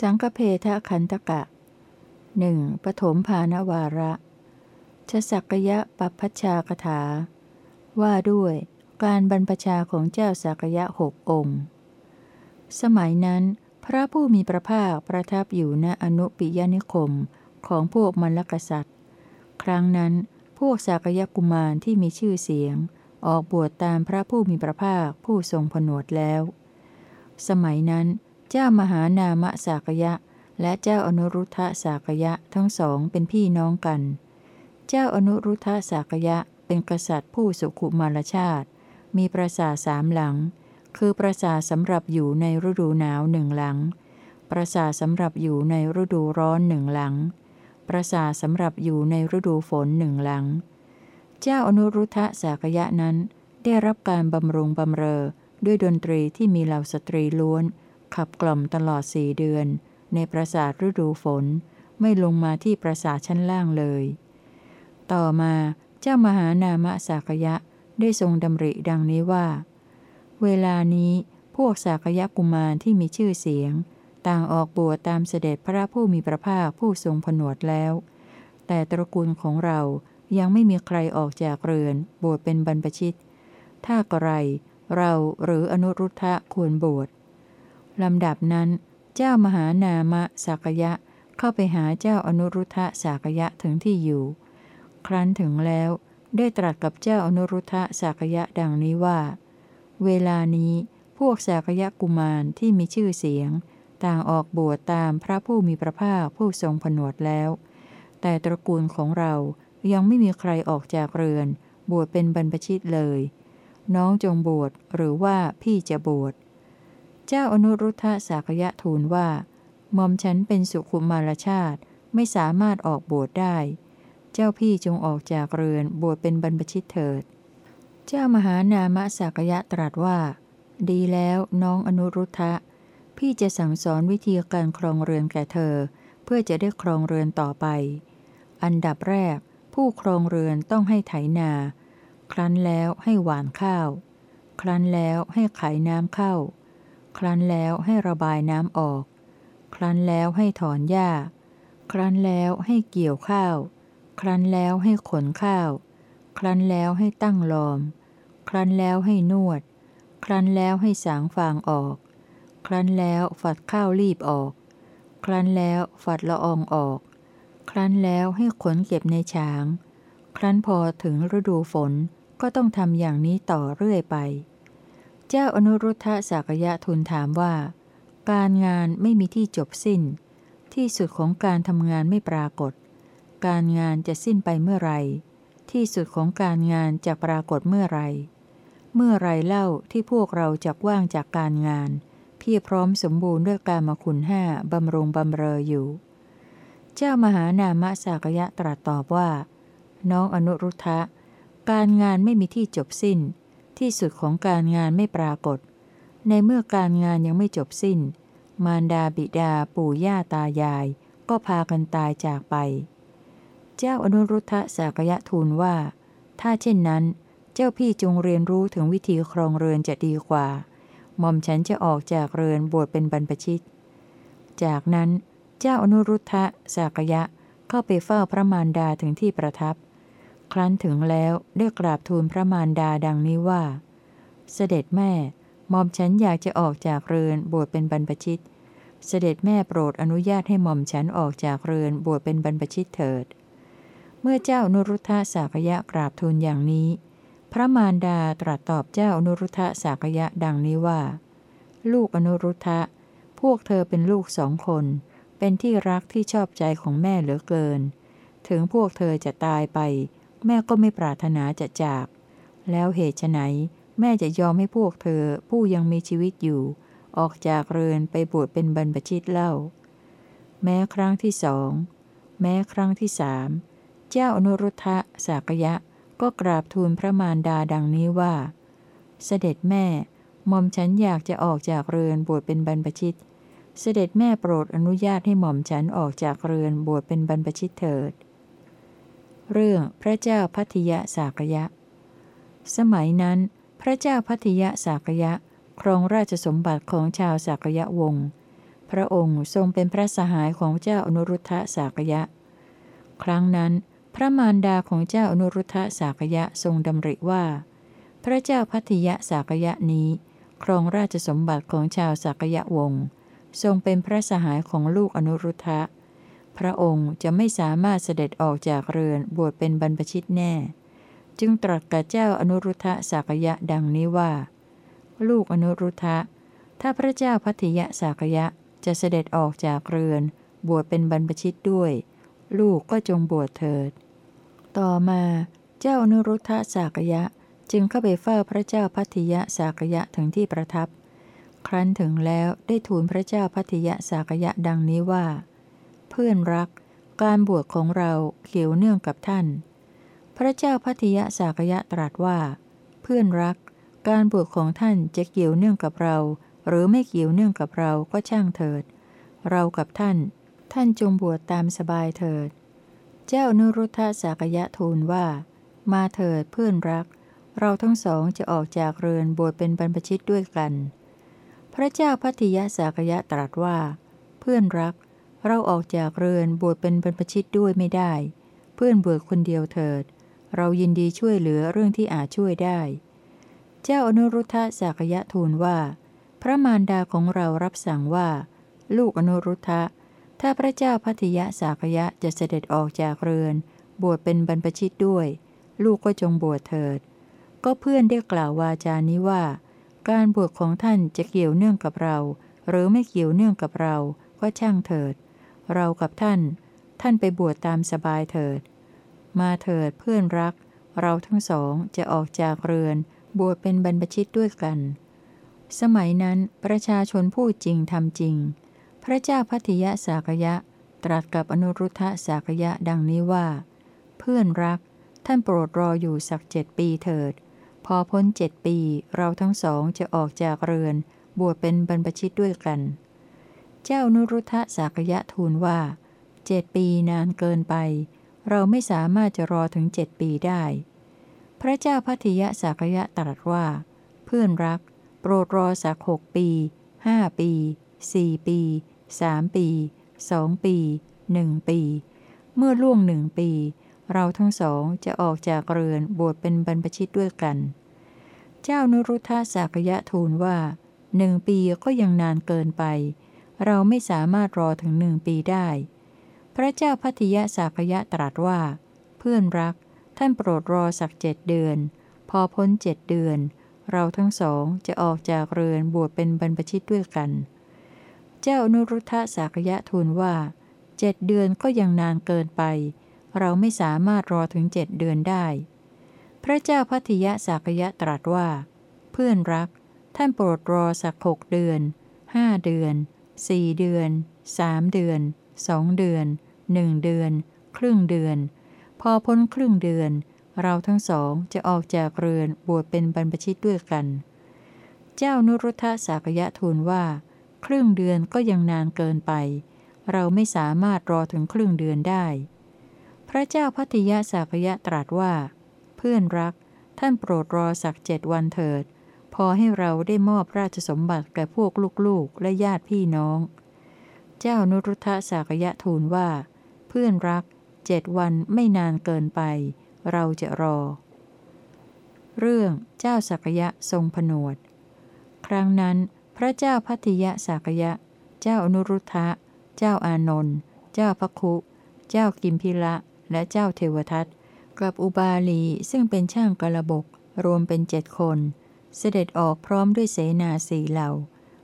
สังฆเพทะขันตกะหนึ่งปฐมภานวาระชสักยะปัพพชากถา ว่าด้วยการบรรพชาของเจ้าสักยะหกองค์ สมัยนั้น พระผู้มีพระภาคประทับอยู่ณอนุปิยนิคมของพวกมรรคษัตริย์ ครั้งนั้นพวกสักยะกุมารที่มีชื่อเสียง ออกบวชตามพระผู้มีพระภาคผู้ทรงผนวดแล้ว สมัยนั้น เจ้ามหานามสากยะ และเจ้าอนุรุทธะสากยะทั้งสองเป็นพี่น้องกัน เจ้าอนุรุทธะสากยะเป็นกษัตริย์ผู้สุขุมารชาติ มีปราสาทสามหลัง คือปราสาทสำหรับอยู่ในฤดูหนาวหนึ่งหลัง ปราสาทสำหรับอยู่ในฤดูร้อนหนึ่งหลัง ปราสาทสำหรับอยู่ในฤดูฝนหนึ่งหลัง เจ้าอนุรุทธะสากยะนั้นได้รับการบำรุงบำเรอด้วยดนตรีที่มีเหล่าสตรีล้วน ขับกล่อมตลอดสี่เดือน ในปราสาทฤดูฝน ไม่ลงมาที่ปราสาทชั้นล่างเลย ต่อมาเจ้ามหานามสากยะได้ทรงดำริดังนี้ว่า เวลานี้พวกสากยะกุมารที่มีชื่อเสียง ต่างออกบวชตามเสด็จพระผู้มีพระภาคผู้ทรงผนวดแล้ว แต่ตระกูลของเรายังไม่มีใครออกจากเรือน บวชเป็นบรรพชิต ถ้ากระไรเราหรืออนุรุทธะควรบวช ลำดับนั้น เจ้ามหานามะสากยะเข้าไปหาเจ้าอนุรุทธะสากยะถึงที่อยู่ ครั้นถึงแล้วได้ตรัสกับเจ้าอนุรุทธะสากยะดังนี้ว่า เวลานี้พวกสากยะกุมารที่มีชื่อเสียง ต่างออกบวชตามพระผู้มีพระภาคผู้ทรงผนวดแล้ว แต่ตระกูลของเรายังไม่มีใครออกจากเรือน บวชเป็นบรรพชิตเลย น้องจงบวชหรือว่าพี่จะบวช เจ้าอนุรุทธะสากยะทูลว่าหม่อมฉันเป็นสุขุมารชาติไม่สามารถออกบวชได้ เจ้าพี่จงออกจากเรือนบวชเป็นบรรพชิตเถิด เจ้ามหานามะสากยะตรัสว่า ดีแล้วน้องอนุรุทธะ พี่จะสั่งสอนวิธีการครองเรือนแก่เธอ เพื่อจะได้ครองเรือนต่อไป อันดับแรก ผู้ครองเรือนต้องให้ไถนา ครั้นแล้วให้หวานข้าว ครั้นแล้วให้ไขน้ำเข้า ครั้นแล้วให้ระบายน้ำออก ครั้นแล้วให้ถอนหญ้า ครั้นแล้วให้เกี่ยวข้าว ครั้นแล้วให้ขนข้าว ครั้นแล้วให้ตั้งลอม ครั้นแล้วให้นวด ครั้นแล้วให้สางฟางออก ครั้นแล้วฝัดข้าวรีบออก ครั้นแล้วฝัดละอองออก ครั้นแล้วให้ขนเก็บในช้าง ครั้นพอถึงฤดูฝนก็ต้องทำอย่างนี้ต่อเรื่อยไป เจ้าอนุรุทธะสักยะทูลถามว่า การงานไม่มีที่จบสิ้น ที่สุดของการทำงานไม่ปรากฏ การงานจะสิ้นไปเมื่อไรที่สุดของการงานจะปรากฏเมื่อไร เมื่อไรเล่าที่พวกเราจะว่างจากการงาน เพียรพร้อมสมบูรณ์ด้วยการมคุณห้าบำรุงบำเรออยู่ เจ้ามหานามะสากยะตรัสตอบว่า น้องอนุรุทธะ การงานไม่มีที่จบสิ้น ที่สุดของการงานไม่ปรากฏ ในเมื่อการงานยังไม่จบสิ้น มารดาบิดาปู่ย่าตายาย ก็พากันตายจากไป เจ้าอนุรุทธะสากยะทูลว่า ถ้าเช่นนั้น เจ้าพี่จงเรียนรู้ถึงวิธีครองเรือนจะดีกว่าหม่อมฉันจะออกจากเรือนบวชเป็นบรรพชิต จากนั้นเจ้าอนุรุทธะสากยะเข้าไปเฝ้าพระมารดาถึงที่ประทับ ครั้นถึงแล้วได้กราบทูลพระมารดาดังนี้ว่า เสด็จแม่หม่อมฉันอยากจะออกจากเรือนบวชเป็นบรรพชิต เสด็จแม่โปรดอนุญาตให้หม่อมฉันออกจากเรือนบวชเป็นบรรพชิตเถิด เมื่อเจ้านุรุทธะสากยะกราบทูลอย่างนี้ พระมารดาตรัสตอบเจ้าอนุรุทธะสากยะดังนี้ว่า ลูกอนุรุทธะ พวกเธอเป็นลูกสองคน เป็นที่รักที่ชอบใจของแม่เหลือเกิน ถึงพวกเธอจะตายไป แม่ก็ไม่ปรารถนาจะจาก แล้วเหตุไหนแม่จะยอมให้พวกเธอผู้ยังมีชีวิตอยู่ ออกจากเรือนไปบวชเป็นบรรพชิตเล่า แม้ครั้งที่สองแม้ครั้งที่สามเจ้าอนุรุทธะสากยะก็กราบทูลพระมารดาดังนี้ว่า เสด็จแม่หม่อมฉันอยากจะออกจากเรือนบวชเป็นบรรพชิต เสด็จแม่โปรดอนุญาตให้หม่อมฉันออกจากเรือนบวชเป็นบรรพชิตเถิด เรื่องพระเจ้าพัทยสากยะ สมัยนั้น พระเจ้าพัทยสากยะครองราชสมบัติของชาวสากยะวงศ์ พระองค์ทรงเป็นพระสหายของเจ้าอนุรุทธะสากยะ ครั้งนั้น พระมารดาของเจ้าอนุรุทธะสากยะทรงดำริว่า พระเจ้าพัทยสากยะนี้ ครองราชสมบัติของชาวสากยะวงศ์ ทรงเป็นพระสหายของลูกอนุรุทธะ พระองค์จะไม่สามารถเสด็จออกจากเรือนบวชเป็นบรรพชิตแน่ จึงตรัสกับเจ้าอนุรุทธะสากยะดังนี้ว่า ลูกอนุรุทธะ ถ้าพระเจ้าพัทยะสากยะจะเสด็จออกจากเรือน บวชเป็นบรรพชิตด้วย ลูกก็จงบวชเถิด ต่อมาเจ้าอนุรุทธะสากยะจึงเข้าไปเฝ้าพระเจ้าพัทยะสากยะถึงที่ประทับ ครั้นถึงแล้วได้ทูลพระเจ้าพัทยะสากยะดังนี้ว่า เพื่อนรัก การบวชของเราเกี่ยวเนื่องกับท่าน พระเจ้าพัทยะสากยะตรัสว่า เพื่อนรัก การบวชของท่านจะเกี่ยวเนื่องกับเรา หรือไม่เกี่ยวเนื่องกับเราก็ช่างเถิด เรากับท่าน ท่านจงบวชตามสบายเถิด เจ้านุรุทธะสากยะทูลว่า มาเถิดเพื่อนรัก เราทั้งสองจะออกจากเรือนบวชเป็นบรรพชิตด้วยกัน พระเจ้าพัทยะสากยะตรัสว่า เพื่อนรัก เราออกจากเรือนบวชเป็นบรรพชิตด้วยไม่ได้ เพื่อนบวชคนเดียวเถิด เรายินดีช่วยเหลือเรื่องที่อาจช่วยได้ เจ้าอนุรุทธะสากยะทูลว่า พระมารดาของเรารับสั่งว่า ลูกอนุรุทธะ ถ้าพระเจ้าพัทยะสากยะจะเสด็จออกจากเรือน บวชเป็นบรรพชิตด้วย ลูกก็จงบวชเถิด ก็เพื่อนได้กล่าววาจานี้ว่า การบวชของท่านจะเกี่ยวเนื่องกับเรา หรือไม่เกี่ยวเนื่องกับเราก็ช่างเถิด เรากับท่าน ท่านไปบวชตามสบายเถิด มาเถิดเพื่อนรัก เราทั้งสองจะออกจากเรือน บวชเป็นบรรพชิตด้วยกัน สมัยนั้นประชาชนพูดจริงทำจริง พระเจ้าพัทยะสากยะ ตรัสกับอนุรุทธะสากยะดังนี้ว่า เพื่อนรัก ท่านโปรดรออยู่สักเจ็ดปีเถิด พอพ้นเจ็ดปีเราทั้งสองจะออกจากเรือน บวชเป็นบรรพชิตด้วยกัน เจ้านุรุทธะสากยะทูลว่าเจ็ดปีนานเกินไป เราไม่สามารถจะรอถึงเจ็ดปีได้ พระเจ้าพัทยะสากยะตรัสว่า เพื่อนรัก โปรดรอสักหกปีห้าปีสี่ปีสามปีสองปีหนึ่งปี เมื่อล่วงหนึ่งปี เราทั้งสองจะออกจากเรือนบวชเป็นบรรพชิตด้วยกัน เจ้านุรุทธะสากยะทูลว่าหนึ่งปีก็ยังนานเกินไป เราไม่สามารถรอถึงหนึ่งปีได้ พระเจ้าพัทยะสากยะตรัสว่า เพื่อนรัก ท่านโปรดรอสักเจ็ดเดือน พอพ้นเจ็ดเดือน เราทั้งสองจะออกจากเรือนบวชเป็นบรรพชิตด้วยกัน เจ้าอนุรุทธะสากยะทูลว่าเจ็ดเดือนก็ยังนานเกินไป เราไม่สามารถรอถึงเจ็ดเดือนได้ พระเจ้าภัททิยะสากยะตรัสว่า เพื่อนรัก ท่านโปรดรอสักหกเดือนห้าเดือน สี่เดือนสามเดือนสองเดือนหนึ่งเดือน ครึ่งเดือน พอพ้นครึ่งเดือน เราทั้งสองจะออกจากเรือนบวชเป็นบรรพชิตด้วยกัน เจ้านุรุทธะสากยะทูลว่า ครึ่งเดือนก็ยังนานเกินไป เราไม่สามารถรอถึงครึ่งเดือนได้ พระเจ้าพัทยะสากยะตรัสว่า เพื่อนรัก ท่านโปรดรอสักเจ็ดวันเถิด อให้เราได้มอบราชสมบัติแก่พวกลูกๆ และญาติพี่น้อง เจ้านุรุทธะสากยะทูลว่า เพื่อนรักเจ็ดวันไม่นานเกินไป เราจะรอ เรื่องเจ้าสักยะทรงผนวด ครั้งนั้น พระเจ้าพัทยะสากยะ เจ้าอนุรุทธะ เจ้าอานนท์เจ้าพระคุ เจ้ากิมพิละ และเจ้าเทวทัตกับอุบาลีซึ่งเป็นช่างกระบกรวมเป็นเจ็ดคน เสด็จออกพร้อมด้วยเสนาสีเหล่า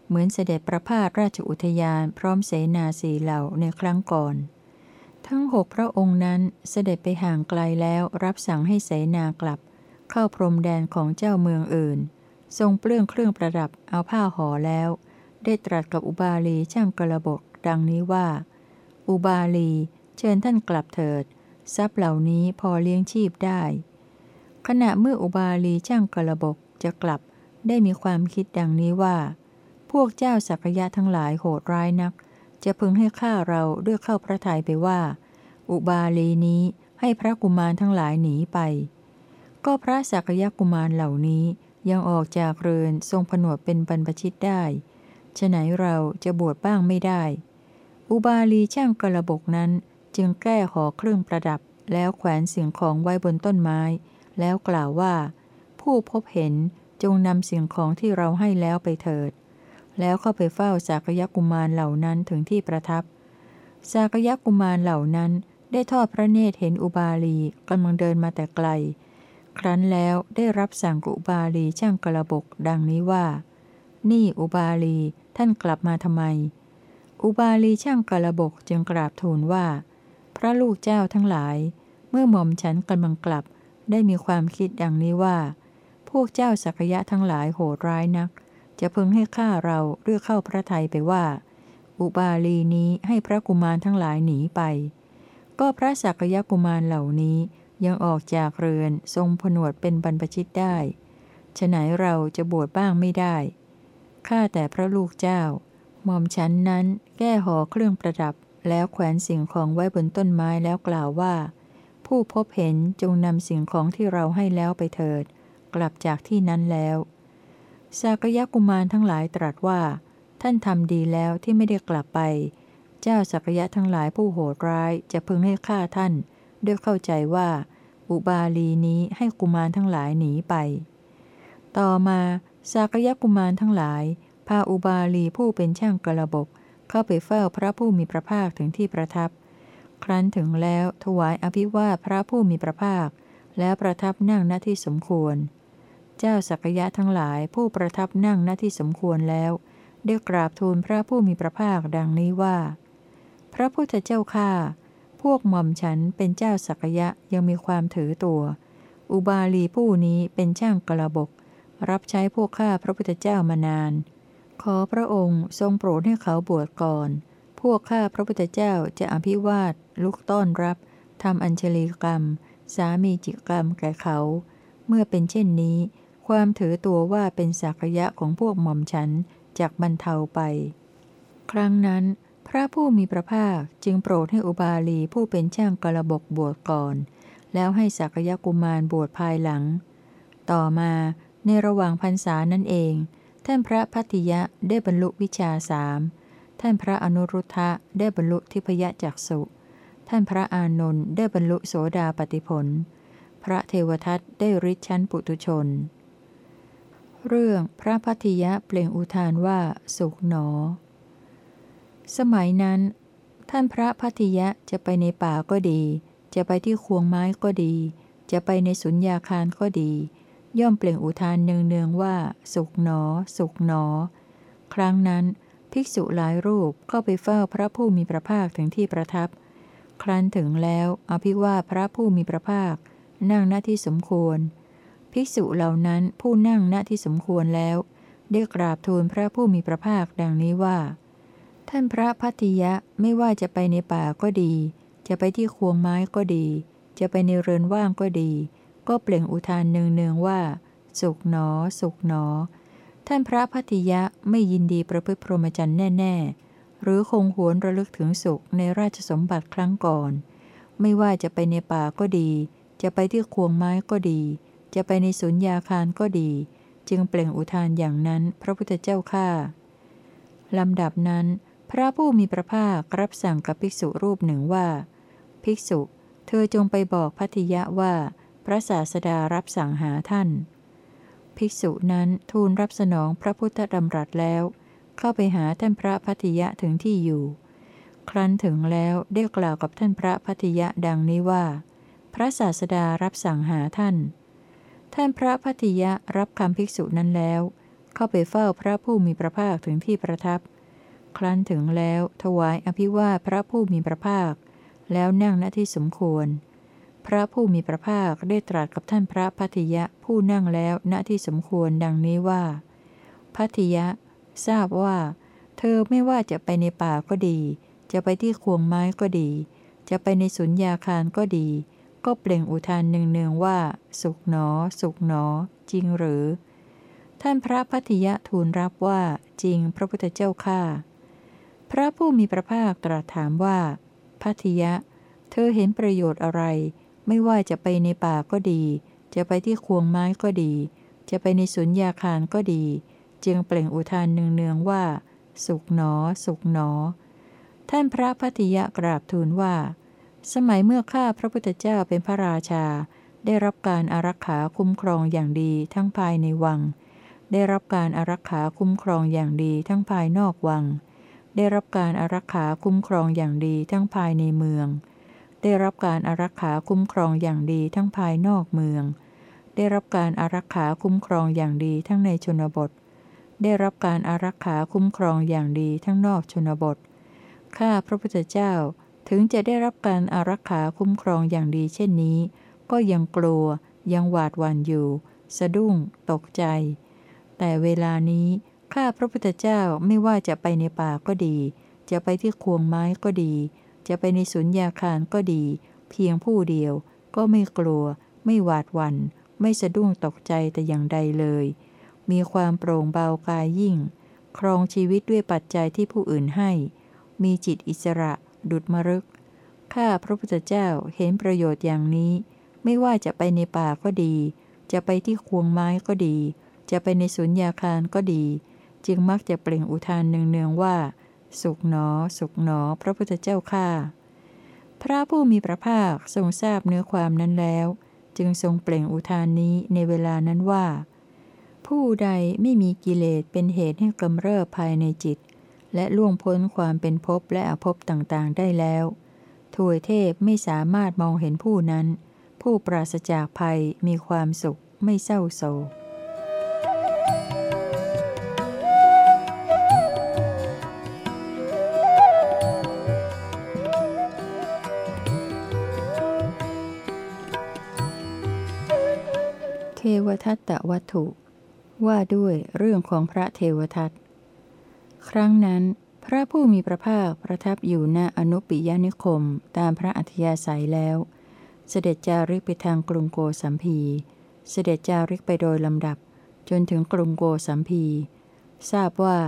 เหมือนเสด็จประพาสราชอุทยานพร้อมเสนาสีเหล่าในครั้งก่อน ทั้งหกพระองค์นั้นเสด็จไปห่างไกลแล้วรับสั่งให้เสนากลับ เข้าพรมแดนของเจ้าเมืองอื่น ทรงเปลื้องเครื่องประดับเอาผ้าห่อแล้ว ได้ตรัสกับอุบาลีช่างกระบกดังนี้ว่า อุบาลีเชิญท่านกลับเถิด ทรัพย์เหล่านี้พอเลี้ยงชีพได้ ขณะเมื่ออุบาลีช่างกระบก จะกลับได้มีความคิดดังนี้ว่า พวกเจ้าสักยะทั้งหลายโหดร้ายนัก จะพึงให้ข้าเราด้วยเข้าพระทัยไปว่า อุบาลีนี้ให้พระกุมารทั้งหลายหนีไป ก็พระสักยะกุมารเหล่านี้ยังออกจากเรือนทรงผนวดเป็นบรรพชิตได้ฉะไหนเราจะบวชบ้างไม่ได้ อุบาลีช่างกระบกนั้นจึงแก้ห่อเครื่องประดับแล้วแขวนสิ่งของไว้บนต้นไม้ แล้วกล่าวว่า ผู้พบเห็นจงนำสิ่งของที่เราให้แล้วไปเถิด แล้วเข้าไปเฝ้าสากยกุมารเหล่านั้นถึงที่ประทับ สากยกุมารเหล่านั้นได้ทอดพระเนตรเห็นอุบาลีกำลังเดินมาแต่ไกล ครั้นแล้วได้รับสั่งกุบาลีช่างกระบกดังนี้ว่า นี่อุบาลีท่านกลับมาทำไม อุบาลีช่างกระบกจึงกราบทูลว่า พระลูกเจ้าทั้งหลาย เมื่อหม่อมฉันกำลังกลับได้มีความคิดดังนี้ว่า พวกเจ้าสักยะทั้งหลายโหดร้ายนัก จะพึงให้ข้าเราเรื่อเข้าพระทัยไปว่า อุบาลีนี้ให้พระกุมารทั้งหลายหนีไป ก็พระสักยะกุมารเหล่านี้ยังออกจากเรือนทรงผนวดเป็นบรรพชิตได้ฉะไหนเราจะบวชบ้างไม่ได้ ข้าแต่พระลูกเจ้า หม่อมฉันนั้นแก้ห่อเครื่องประดับ แล้วแขวนสิ่งของไว้บนต้นไม้แล้วกล่าวว่า ผู้พบเห็นจงนำสิ่งของที่เราให้แล้วไปเถิด กลับจากที่นั้นแล้วสากยะกุมารทั้งหลายตรัสว่า ท่านทำดีแล้วที่ไม่ได้กลับไป เจ้าสักยะทั้งหลายผู้โหดร้ายจะพึงให้ฆ่าท่าน ด้วยเข้าใจว่า อุบาลีนี้ให้กุมารทั้งหลายหนีไป ต่อมาสากยะกุมารทั้งหลาย พาอุบาลีผู้เป็นช่างกระบกเข้าไปเฝ้าพระผู้มีพระภาคถึงที่ประทับ ครั้นถึงแล้วถวายอภิวาพระผู้มีพระภาค แล้วประทับนั่งณที่สมควร เจ้าสักยะทั้งหลายผู้ประทับนั่งณที่สมควรแล้ว ได้กราบทูลพระผู้มีพระภาคดังนี้ว่า พระพุทธเจ้าข้าพวกหม่อมฉันเป็นเจ้าสักยะยังมีความถือตัว อุบาลีผู้นี้เป็นช่างกระบก รับใช้พวกข้าพระพุทธเจ้ามานาน ขอพระองค์ทรงโปรดให้เขาบวชก่อน พวกข้าพระพุทธเจ้าจะอภิวาทลุกต้อนรับทำอัญชลีกรรม สามีจิกรรมแก่เขา เมื่อเป็นเช่นนี้ ความถือตัวว่าเป็นสักยะของพวกหม่อมฉันจากบรรเทาไป ครั้งนั้น พระผู้มีพระภาคจึงโปรดให้อุบาลีผู้เป็นช่างกระบกบวชก่อน แล้วให้สักยะกุมารบวชภายหลัง ต่อมาในระหว่างพรรษานั่นเอง ท่านพระพัติยะได้บรรลุวิชาสามท่านพระอนุรุทธะได้บรรลุทิพยจักสุท่านพระอานนท์ได้บรรลุโสดาปติผล พระเทวทัตได้ริชชั้นปุตุชน เรื่องพระพัทิยะเปล่งอุทานว่า สุขหนอ สมัยนั้น ท่านพระพัทิยะจะไปในป่าก็ดี จะไปที่ควงไม้ก็ดี จะไปในสุญญาคารก็ดี ย่อมเปล่งอุทานเนืองๆว่า สุขหนอ สุขหนอ ครั้งนั้น ภิกษุหลายรูปเข้าไปเฝ้าพระผู้มีพระภาคถึงที่ประทับ ครั้นถึงแล้วอภิว่าพระผู้มีพระภาค นั่งหน้าที่สมควร ภิกษุเหล่านั้นผู้นั่งหน้าที่สมควรแล้วได้กราบทูลพระผู้มีพระภาคดังนี้ว่า ท่านพระพัทติยะไม่ว่าจะไปในป่าก็ดี จะไปที่ควงไม้ก็ดี จะไปในเรือนว่างก็ดี ก็เปล่งอุทานเนืองๆว่า สุขหนอ สุขหนอ ท่านพระพัทติยะไม่ยินดีประพฤติพรหมจรรย์แน่ ๆ หรือคงหวนระลึกถึงสุขในราชสมบัติครั้งก่อน ไม่ว่าจะไปในป่าก็ดี จะไปที่ควงไม้ก็ดี จะไปในสุญญาคารก็ดี จึงเปล่งอุทานอย่างนั้นพระพุทธเจ้าข้าลำดับนั้น พระผู้มีพระภาครับสั่งกับภิกษุรูปหนึ่งว่า ภิกษุ เธอจงไปบอกพัทยะว่า พระศาสดารับสั่งหาท่าน ภิกษุนั้นทูลรับสนองพระพุทธดำรัสแล้ว เข้าไปหาท่านพระพัทยะถึงที่อยู่ ครั้นถึงแล้วได้กล่าวกับท่านพระพัทยะดังนี้ว่า พระศาสดารับสั่งหาท่าน ท่านพระพัทยะรับคำภิกษุนั้นแล้ว เข้าไปเฝ้าพระผู้มีพระภาคถึงที่ประทับ ครั้นถึงแล้วถวายอภิวาพระผู้มีพระภาค แล้วนั่งณที่สมควร พระผู้มีพระภาคได้ตรัสกับท่านพระพัทยะผู้นั่งแล้วณที่สมควรดังนี้ว่าพัทยะ ทราบว่า เธอไม่ว่าจะไปในป่าก็ดี จะไปที่ควงไม้ก็ดี จะไปในสุญญาคารก็ดี ก็เปล่งอุทานเนืองๆว่า สุขหนอ สุขหนอ จริงหรือ ท่านพระพัทยะทูลรับว่าจริงพระพุทธเจ้าข้าพระผู้มีพระภาคตรัสถามว่าพัทยะ เธอเห็นประโยชน์อะไร ไม่ว่าจะไปในป่าก็ดี จะไปที่ควงไม้ก็ดี จะไปในสุญญาคารก็ดี จึงเปล่งอุทานเนืองๆว่า สุขหนอ สุขหนอ ท่านพระพัติยะกราบทูลว่า สมัยเมื่อข้าพระพุทธเจ้าเป็นพระราชา ได้รับการอารักขาคุ้มครองอย่างดีทั้งภายในวัง ได้รับการอารักขาคุ้มครองอย่างดีทั้งภายนอกวัง ได้รับการอารักขาคุ้มครองอย่างดีทั้งภายในเมือง ได้รับการอารักขาคุ้มครองอย่างดีทั้งภายนอกเมือง ได้รับการอารักขาคุ้มครองอย่างดีทั้งในชนบท ได้รับการอารักขาคุ้มครองอย่างดีทั้งนอกชนบทข้าพระพุทธเจ้า ถึงจะได้รับการอารักขาคุ้มครองอย่างดีเช่นนี้ ก็ยังกลัว ยังหวาดหวั่นอยู่ สะดุ้ง ตกใจ แต่เวลานี้ข้าพระพุทธเจ้าไม่ว่าจะไปในป่าก็ดี จะไปที่ควงไม้ก็ดี จะไปในสุญญาคารก็ดี เพียงผู้เดียว ก็ไม่กลัว ไม่หวาดหวัน่น ไม่สะดุ้งตกใจแต่อย่างใดเลย มีความโปร่งเบากายยิ่ง ครองชีวิตด้วยปัจจัยที่ผู้อื่นให้ มีจิตอิสระ ดุดมรึก ข้าพระพุทธเจ้าเห็นประโยชน์อย่างนี้ ไม่ว่าจะไปในป่าก็ดี จะไปที่ควงไม้ก็ดี จะไปในสุญญาคารก็ดี จึงมักจะเปล่งอุทานเนืองๆว่า สุขหนอ สุขหนอ พระพุทธเจ้าข้าพระผู้มีพระภาคทรงทราบเนื้อความนั้นแล้ว จึงทรงเปล่งอุทานนี้ในเวลานั้นว่า ผู้ใดไม่มีกิเลสเป็นเหตุให้กำเริบภายในจิต และล่วงพ้นความเป็นภพและอภพต่างๆ ได้แล้วถวยเทพไม่สามารถมองเห็นผู้นั้น ผู้ปราศจากภัยมีความสุขไม่เศร้าโศกเทวทัตตวัตถุ ว่าด้วยเรื่องของพระเทวทัต ครั้งนั้น พระผู้มีพระภาคประทับอยู่ณอนุปิยนิคมตามพระอัธยาศัยแล้ว เสด็จจาริกไปทางกรุงโกสัมพี เสด็จจาริกไปโดยลำดับ จนถึงกรุงโกสัมพี ทราบว่า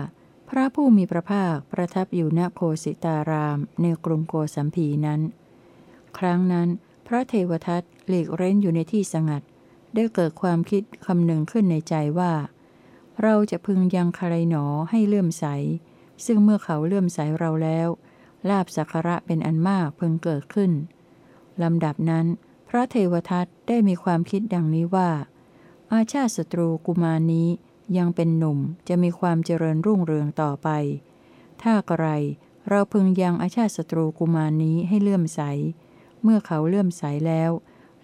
พระผู้มีพระภาคประทับอยู่ณโคสิตารามในกรุงโกสัมพีนั้น ครั้งนั้นพระเทวทัตหลีกเร้นอยู่ในที่สงัด ได้เกิดความคิดคำหนึ่งขึ้นในใจว่า เราจะพึงยังใครหนอให้เลื่อมใส ซึ่งเมื่อเขาเลื่อมใสเราแล้ว ลาบสักระเป็นอันมากพึงเกิดขึ้น ลำดับนั้น พระเทวทัตได้มีความคิดดังนี้ว่า อาชาติศัตรูกุมารนี้ยังเป็นหนุ่มจะมีความเจริญรุ่งเรืองต่อไป ถ้ากระไรเราพึงยังอาชาติศัตรูกุมารนี้ให้เลื่อมใส เมื่อเขาเลื่อมใสแล้ว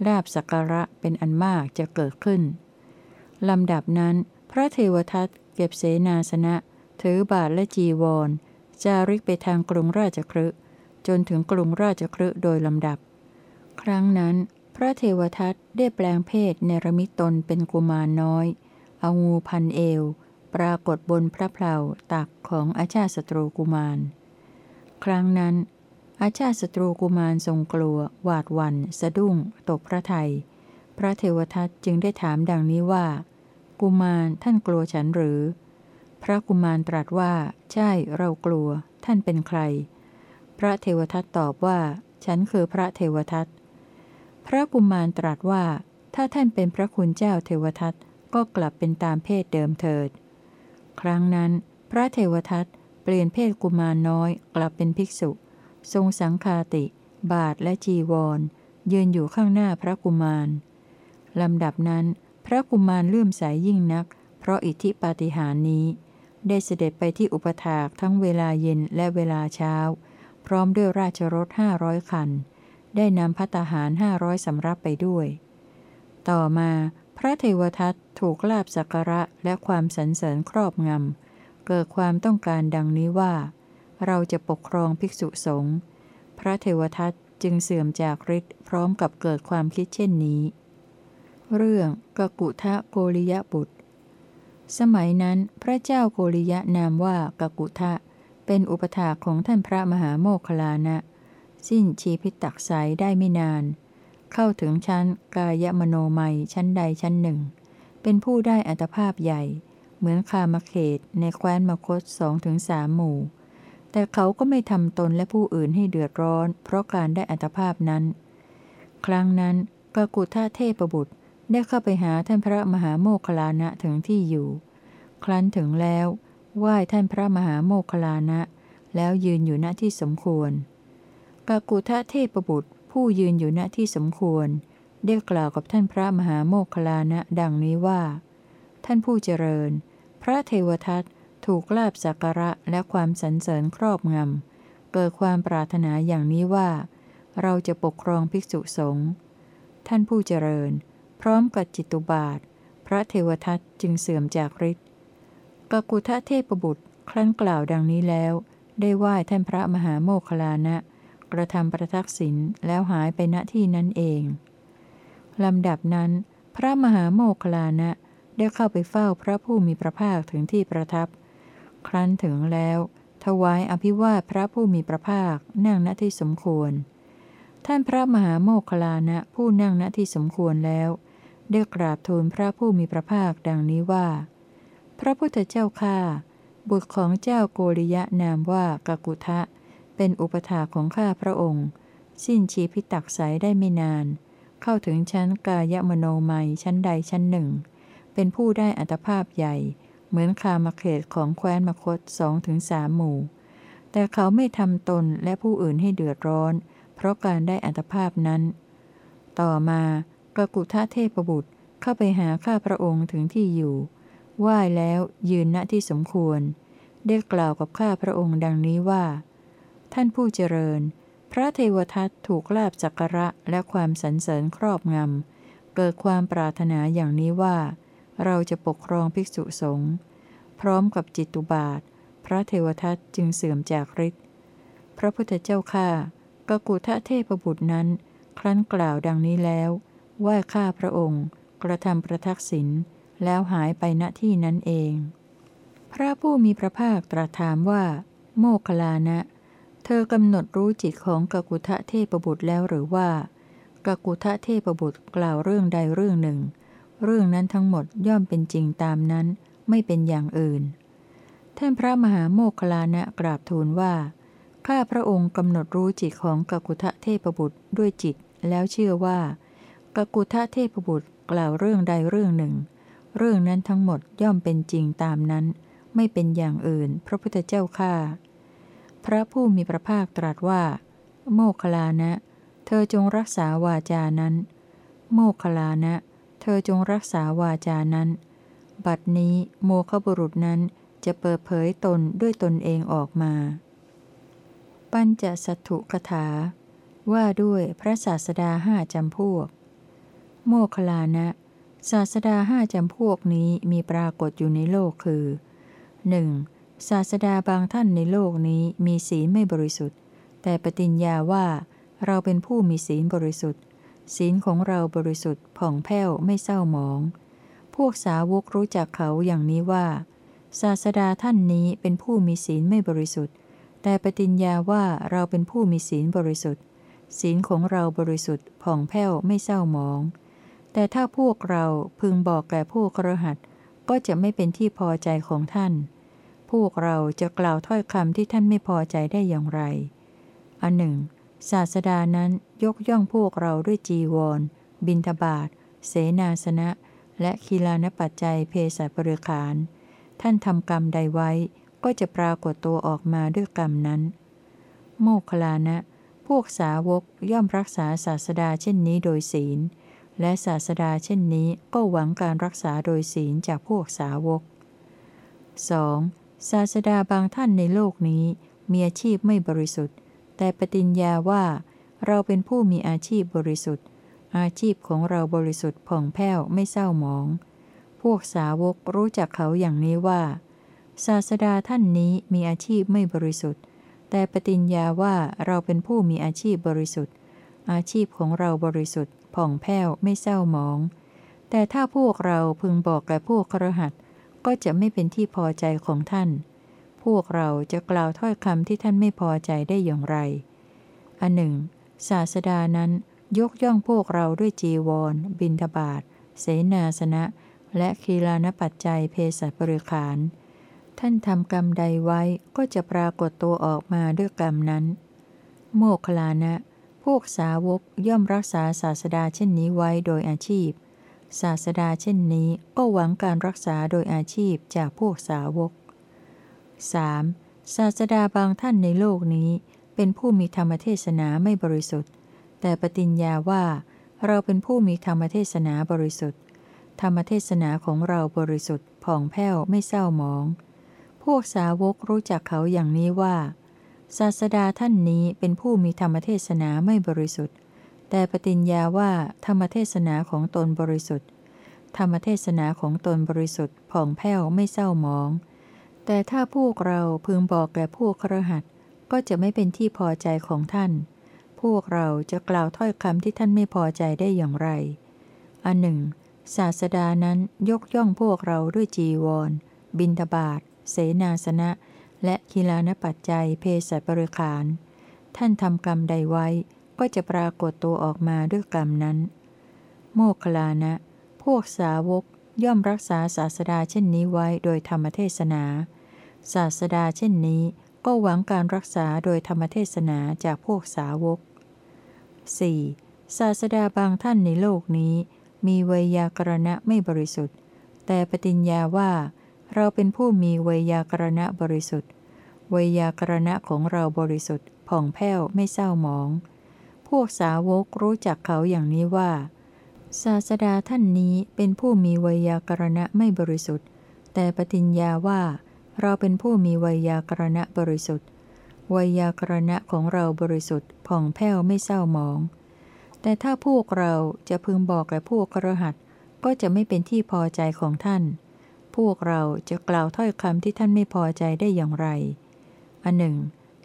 ลาบสักระเป็นอันมากจะเกิดขึ้น ลำดับนั้น พระเทวทัตเก็บเสนาสนะ ถือบาทและจีวร จาริกไปทางกรุงราชครึจนถึงกรุงราชครึโดยลำดับ ครั้งนั้น พระเทวทัตได้แปลงเพศในรมิตตนเป็นกุมารน้อย เอางูพันเอว ปรากฏบนพระเพลาตักของอาชาศัตรูกุมาร ครั้งนั้น อาชาศัตรูกุมารทรงกลัว หวาดวัน สะดุ้ง ตกพระไทย พระเทวทัตจึงได้ถามดังนี้ว่า กุมารท่านกลัวฉันหรือ พระกุมารตรัสว่า ใช่เรากลัว ท่านเป็นใคร พระเทวทัตตอบว่า ฉันคือพระเทวทัตพระกุมารตรัสว่า ถ้าท่านเป็นพระคุณเจ้าเทวทัตก็กลับเป็นตามเพศเดิมเถิด ครั้งนั้น พระเทวทัตเปลี่ยนเพศกุมารน้อยกลับเป็นภิกษุ ทรงสังคาติ บาทและจีวร ยืนอยู่ข้างหน้าพระกุมารลำดับนั้น พระกุมารเลื่อมใสยยิ่งนัก เพราะอิทธิปาฏิหาริย์นี้ ได้เสด็จไปที่อุปถากทั้งเวลาเย็นและเวลาเช้า พร้อมด้วยราชรถห้าร้อยคัน ได้นำพัตหารห้าร้อยสำรับไปด้วย ต่อมาพระเทวทัตถูกลาบสักระและความสรรเสริญครอบงำ เกิดความต้องการดังนี้ว่า เราจะปกครองภิกษุสงฆ์พระเทวทัตจึงเสื่อมจากฤทธิ์พร้อมกับเกิดความคิดเช่นนี้ เรื่องกกุทะโกริยบุตร สมัยนั้นพระเจ้าโกริยะนามว่ากกุทะ เป็นอุปถาของท่านพระมหาโมคคลานะ สิ้นชีพิตักสายได้ไม่นาน เข้าถึงชั้นกายมโนมัยชั้นใดชั้นหนึ่ง เป็นผู้ได้อัตภาพใหญ่ เหมือนคามเขตในแคว้นมคตสองถึงสามหมู่ แต่เขาก็ไม่ทำตนและผู้อื่นให้เดือดร้อน เพราะการได้อัตภาพนั้น ครั้งนั้นกกุทาเทพบุตร ได้เข้าไปหาท่านพระมหาโมคคลานะถึงที่อยู่ ครั้นถึงแล้วไหว้ท่านพระมหาโมคคลานะ แล้วยืนอยู่ณที่สมควรกากุทะเทพบุตรผู้ยืนอยู่ณที่สมควร ได้กล่าวกับท่านพระมหาโมคคลานะ ดังนี้ว่า ท่านผู้เจริญ พระเทวทัตถูกลาบสักการะและความสรรเสริญครอบงำ เกิดความปรารถนาอย่างนี้ว่า เราจะปกครองภิกษุสงฆ์ท่านผู้เจริญ ร้อมกับจิตุบาท พระเทวทัตจึงเสื่อมจากฤทธิ์กกุทะเทพบุตรครั้นกล่าวดังนี้แล้ว ได้ไหว้ท่านพระมหาโมคลานะ กระทำประทักษิณแล้วหายไปณที่นั้นเอง ลำดับนั้น พระมหาโมคลานะได้เข้าไปเฝ้าพระผู้มีพระภาคถึงที่ประทับ ครั้นถึงแล้ว ถวายอภิวาทพระผู้มีพระภาคนั่งณที่สมควร ท่านพระมหาโมคลานะผู้นั่งณที่สมควรแล้ว ได้กราบทูลพระผู้มีพระภาคดังนี้ว่า พระพุทธเจ้าข้าบุตรของเจ้าโกริยะนามว่ากกุทะ เป็นอุปถาของข้าพระองค์ สิ้นชีพิตักสายได้ไม่นาน เข้าถึงชั้นกายมโนมัยชั้นใดชั้นหนึ่ง เป็นผู้ได้อัตภาพใหญ่ เหมือนคามเขตของแคว้นมคตสองถึงสามหมู่ แต่เขาไม่ทำตนและผู้อื่นให้เดือดร้อน เพราะการได้อัตภาพนั้น ต่อมา กกุทะเทพบุตรเข้าไปหาข้าพระองค์ถึงที่อยู่ไหว้แล้วยืนณที่สมควร ได้กล่าวกับข้าพระองค์ดังนี้ว่า ท่านผู้เจริญ พระเทวทัตถูกลาบจักระและความสรรเสริญครอบงำ เกิดความปรารถนาอย่างนี้ว่า เราจะปกครองภิกษุสงฆ์พร้อมกับจิตตุบาท พระเทวทัตจึงเสื่อมจากฤทธิ์พระพุทธเจ้าข้ากกุทะเทพบุตรนั้น ครั้นกล่าวดังนี้แล้ว ไหว้ข้าพระองค์ กระทำประทักษิณแล้วหายไปณที่นั้นเอง พระผู้มีพระภาคตรัสถามว่า โมคลานะ เธอกำหนดรู้จิตของกกุทะเทพบุตรแล้วหรือว่ากกุทะเทพบุตรกล่าวเรื่องใดเรื่องหนึ่ง เรื่องนั้นทั้งหมดย่อมเป็นจริงตามนั้น ไม่เป็นอย่างอื่น ท่านพระมหาโมคลานะกราบทูลว่าข้าพระองค์กำหนดรู้จิตของกกุทะเทพบุตรด้วยจิต แล้วเชื่อว่า กกุทะเทพบุตรกล่าวเรื่องใดเรื่องหนึ่ง เรื่องนั้นทั้งหมดย่อมเป็นจริงตามนั้น ไม่เป็นอย่างอื่น พระพุทธเจ้าข้าพระผู้มีพระภาคตรัสว่า โมคลานะ เธอจงรักษาวาจานั้น โมคลานะ เธอจงรักษาวาจานั้น บัดนี้โมคบุรุษนั้นจะเปิดเผยตนด้วยตนเองออกมา ปัญจสัตถุคถา ว่าด้วยพระศาสดาห้าจำพวก โมคลานะ ศาสดาห้าจำพวกนี้มีปรากฏอยู่ในโลกคือ 1. ศาสดาบางท่านในโลกนี้มีศีลไม่บริสุทธิ์ แต่ปฏิญญาว่าเราเป็นผู้มีศีลบริสุทธิ์ ศีลของเราบริสุทธิ์ผ่องแผ้วไม่เศร้าหมอง พวกสาวกรู้จักเขาอย่างนี้ว่า ศาสดาท่านนี้เป็นผู้มีศีลไม่บริสุทธิ์ แต่ปฏิญญาว่าเราเป็นผู้มีศีลบริสุทธิ์ ศีลของเราบริสุทธิ์ผ่องแผ้วไม่เศร้าหมอง แต่ถ้าพวกเราพึงบอกแก่ผู้กระหัตก็จะไม่เป็นที่พอใจของท่าน พวกเราจะกล่าวถ้อยคำที่ท่านไม่พอใจได้อย่างไร อันหนึ่ง ศาสดานั้นยกย่องพวกเราด้วยจีวร บินทบาทเสนาสนะ และคีลานปัจจัยเพศบริขาร ท่านทำกรรมใดไว้ ก็จะปรากฏตัวออกมาด้วยกรรมนั้น โมคลานะ พวกสาวกย่อมรักษาศาสดาเช่นนี้โดยศีล และศาสดาเช่นนี้ก็หวังการรักษาโดยศีลจากพวกสาวก 2. ศาสดาบางท่านในโลกนี้มีอาชีพไม่บริสุทธิ์ แต่ปฏิญญาว่า เราเป็นผู้มีอาชีพบริสุทธิ์ อาชีพของเราบริสุทธิ์ผ่องแผ้วไม่เศร้าหมอง พวกสาวกรู้จักเขาอย่างนี้ว่า ศาสดาท่านนี้มีอาชีพไม่บริสุทธิ์ แต่ปฏิญญาว่าเราเป็นผู้มีอาชีพบริสุทธิ์ อาชีพของเราบริสุทธิ์ ผ่องแผ้วไม่เศร้าหมอง แต่ถ้าพวกเราพึงบอกแก่พวกครหัสก็จะไม่เป็นที่พอใจของท่าน พวกเราจะกล่าวถ้อยคำที่ท่านไม่พอใจได้อย่างไร อันหนึ่ง ศาสดานั้นยกย่องพวกเราด้วยจีวร บินทบาทเสนาสนะ และคีลานปัจจัยเพศบริขาร ท่านทำกรรมใดไว้ก็จะปรากฏตัวออกมาด้วยกรรมนั้น โมคลานะ พวกสาวกย่อมรักษาศาสดาเช่นนี้ไว้โดยอาชีพ ศาสดาเช่นนี้ก็หวังการรักษาโดยอาชีพจากพวกสาวก 3. ศาสดาบางท่านในโลกนี้ เป็นผู้มีธรรมเทศนาไม่บริสุทธิ์ แต่ปฏิญญาว่า เราเป็นผู้มีธรรมเทศนาบริสุทธิ์ ธรรมเทศนาของเราบริสุทธิ์ผ่องแผ้วไม่เศร้าหมอง พวกสาวกรู้จักเขาอย่างนี้ว่า ศาสดาท่านนี้เป็นผู้มีธรรมเทศนาไม่บริสุทธิ์ แต่ปฏิญญาว่าธรรมเทศนาของตนบริสุทธิ์ ธรรมเทศนาของตนบริสุทธิ์ผ่องแผ้วไม่เศร้าหมอง แต่ถ้าพวกเราพึงบอกแก่พวกครหัสก็จะไม่เป็นที่พอใจของท่าน พวกเราจะกล่าวถ้อยคำที่ท่านไม่พอใจได้อย่างไร อันหนึ่ง ศาสดานั้นยกย่องพวกเราด้วยจีวร บินทบาทเสนาสนะ และคีลานปัจจัยเพศบริขาร ท่านทำกรรมใดไว้ก็จะปรากฏตัวออกมาด้วยกรรมนั้น โมคลานะ พวกสาวกย่อมรักษาศาสดาเช่นนี้ไว้โดยธรรมเทศนา ศาสดาเช่นนี้ก็หวังการรักษาโดยธรรมเทศนาจากพวกสาวก 4. ศาสดาบางท่านในโลกนี้ มีเวยากรณะไม่บริสุทธิ์ แต่ปฏิญญาว่า เราเป็นผู้มีเวยากรณะบริสุทธิ์เวยากรณะของเราบริสุทธิ์ผ่องแผ้วไม่เศร้าหมอง พวกสาวกรู้จักเขาอย่างนี้ว่า ศาสดาท่านนี้เป็นผู้มีเวยากรณะไม่บริสุทธิ์ แต่ปฏิญญาว่า เราเป็นผู้มีวยากรณะบริสุทธิ์วัยยากรณะของเราบริสุทธิ์ผ่องแผ้วไม่เศร้าหมอง แต่ถ้าพวกเราจะพึงบอกแก่พวกกระหัตก็จะไม่เป็นที่พอใจของท่าน พวกเราจะกล่าวถ้อยคำที่ท่านไม่พอใจได้อย่างไร อันหนึ่ง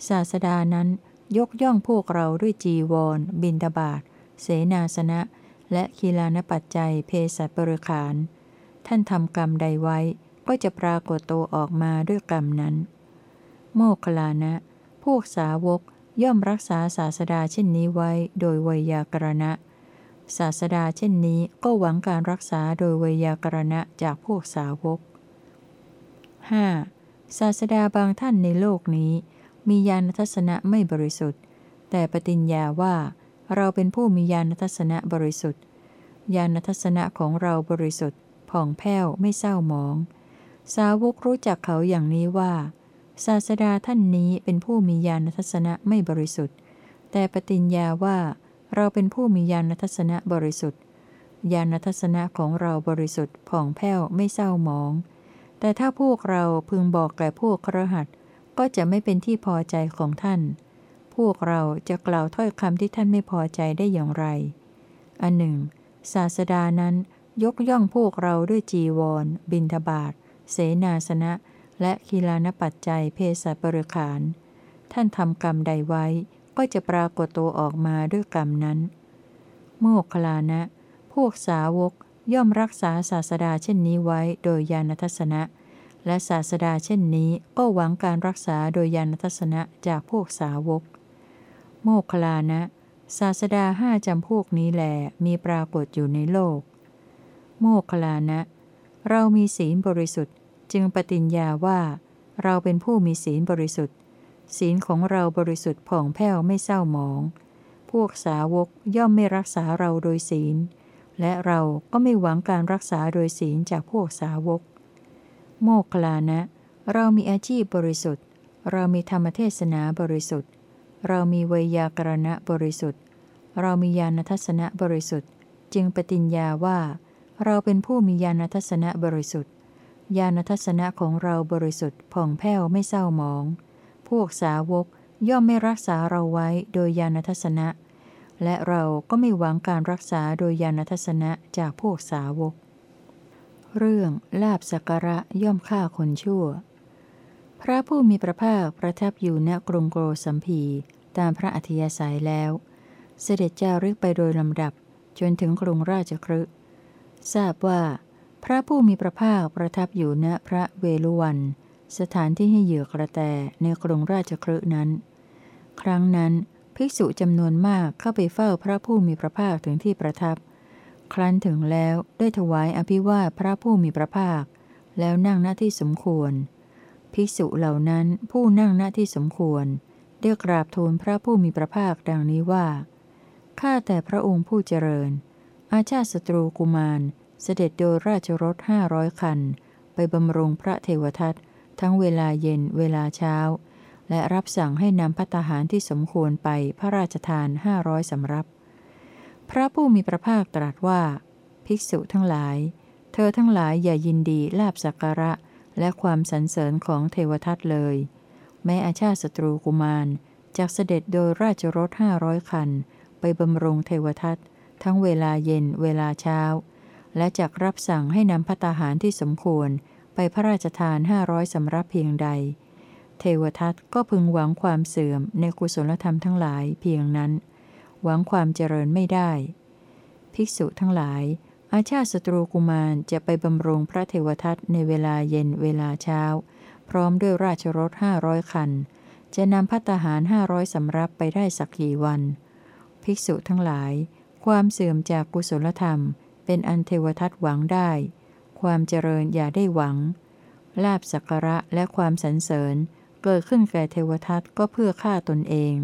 ศาสดานั้นยกย่องพวกเราด้วยจีวร บินทบาทเสนาสนะ และคีลานปัจจัยเพศบริขาร ท่านทำกรรมใดไว้ก็จะปรากฏตัวออกมาด้วยกรรมนั้น โมคลานะ พวกสาวกย่อมรักษาศาสดาเช่นนี้ไว้โดยวยากรณะ ศาสดาเช่นนี้ก็หวังการรักษาโดยวยากรณะจากพวกสาวก 5. ศาสดาบางท่านในโลกนี้ มียานทัศนะไม่บริสุทธิ์ แต่ปฏิญญาว่า เราเป็นผู้มียานทัศนะบริสุทธิ์ ยานทัศนะของเราบริสุทธิ์ผ่องแผ้วไม่เศร้าหมอง สาวกรู้จักเขาอย่างนี้ว่า ศาสดาท่านนี้เป็นผู้มีญาณทัศนะไม่บริสุทธิ์ แต่ปฏิญญาว่า เราเป็นผู้มีญาณทัศนะบริสุทธิ์ญาณทัศนะของเราบริสุทธิ์ผ่องแผ้วไม่เศร้าหมอง แต่ถ้าพวกเราพึงบอกแก่พวกครหัสก็จะไม่เป็นที่พอใจของท่าน พวกเราจะกล่าวถ้อยคำที่ท่านไม่พอใจได้อย่างไร อันหนึ่ง ศาสดานั้นยกย่องพวกเราด้วยจีวร บินทบาทเสนาสนะ และคีลานปัจจัยเพศบริขาร ท่านทำกรรมใดไว้ ก็จะปรากฏตัวออกมาด้วยกรรมนั้น โมกขลานะ พวกสาวกย่อมรักษาศาสดาเช่นนี้ไว้โดยยานทัศนะ และศาสดาเช่นนี้ก็หวังการรักษาโดยยานทัศนะจากพวกสาวก โมกขลานะ ศาสดาห้าจำพวกนี้แหลมีปรากฏอยู่ในโลก โมกขลานะ เรามีศีลบริสุทธิ์ จึงปฏิญญาว่า เราเป็นผู้มีศีลบริสุทธิ์ ศีลของเราบริสุทธิ์ผ่องแผ้วไม่เศร้าหมอง พวกสาวกย่อมไม่รักษาเราโดยศีล และเราก็ไม่หวังการรักษาโดยศีลจากพวกสาวก โมกขลานะ เรามีอาชีพบริสุทธิ์ เรามีธรรมเทศนาบริสุทธิ์ เรามีเวยากรณะบริสุทธิ์ เรามีญาณทัศนะบริสุทธิ์ จึงปฏิญญาว่า เราเป็นผู้มีญาณทัศนะบริสุทธิ์ญาณทัศนะของเราบริสุทธิ์ผ่องแผ้วไม่เศร้าหมอง พวกสาวกย่อมไม่รักษาเราไว้โดยญาณทัศนะ และเราก็ไม่หวังการรักษาโดยญาณทัศนะจากพวกสาวก เรื่องลาบสักระย่อมฆ่าคนชั่ว พระผู้มีพระภาคประทับอยู่ณกรุงโกรสัมพีตามพระอัธยาศัยแล้ว เสด็จเจ้ารึกไปโดยลำดับจนถึงกรุงราชครึทราบว่า พระผู้มีพระภาคประทับอยู่ณพระเวลุวัน สถานที่ให้เหยื่อกระแตในกรุงราชครืนั้น ครั้งนั้นภิกษุจำนวนมากเข้าไปเฝ้าพระผู้มีพระภาคถึงที่ประทับ ครั้นถึงแล้วได้ถวายอภิวาพระผู้มีพระภาค แล้วนั่งหน้าที่สมควร ภิกษุเหล่านั้นผู้นั่งหน้าที่สมควรได้กราบทูลพระผู้มีพระภาคดังนี้ว่า ข้าแต่พระองค์ผู้เจริญ อาชาติศัตรูกุมาร เสด็จโดยราชรถห้าร้อยคัน ไปบำรุงพระเทวทัต ทั้งเวลาเย็นเวลาเช้า และรับสั่งให้นำพัตหารที่สมควรไปพระราชทานห้าร้อยสำรับ พระผู้มีพระภาคตรัสว่า ภิกษุทั้งหลาย เธอทั้งหลายอย่ายินดีลาบสักการะ และความสรรเสริญของเทวทัตเลย แม้อาชาติศัตรูกุมารจากเสด็จโดยราชรถห้าร้อยคัน ไปบำรุงเทวทัตทั้งเวลาเย็นเวลาเช้า และจากรับสั่งให้นำพัตาหารที่สมควร ไปพระราชทานห้าร้อยสำรับเพียงใด เทวทัตก็พึงหวังความเสื่อมในกุศลธรรมทั้งหลายเพียงนั้น หวังความเจริญไม่ได้ ภิกษุทั้งหลาย อาชาติศัตรูกุมารจะไปบำรุงพระเทวทัตในเวลาเย็นเวลาเช้า พร้อมด้วยราชรถห้าร้อยคัน จะนำพัตหารห้าร้อยสำรับไปได้สักกี่วัน ภิกษุทั้งหลาย ความเสื่อมจากกุศลธรรม เป็นอันเทวทัตหวังได้ ความเจริญอย่าได้หวัง ลาบสักการะและความสรรเสริญเกิดขึ้นแก่เทวทัตก็เพื่อฆ่าตนเอง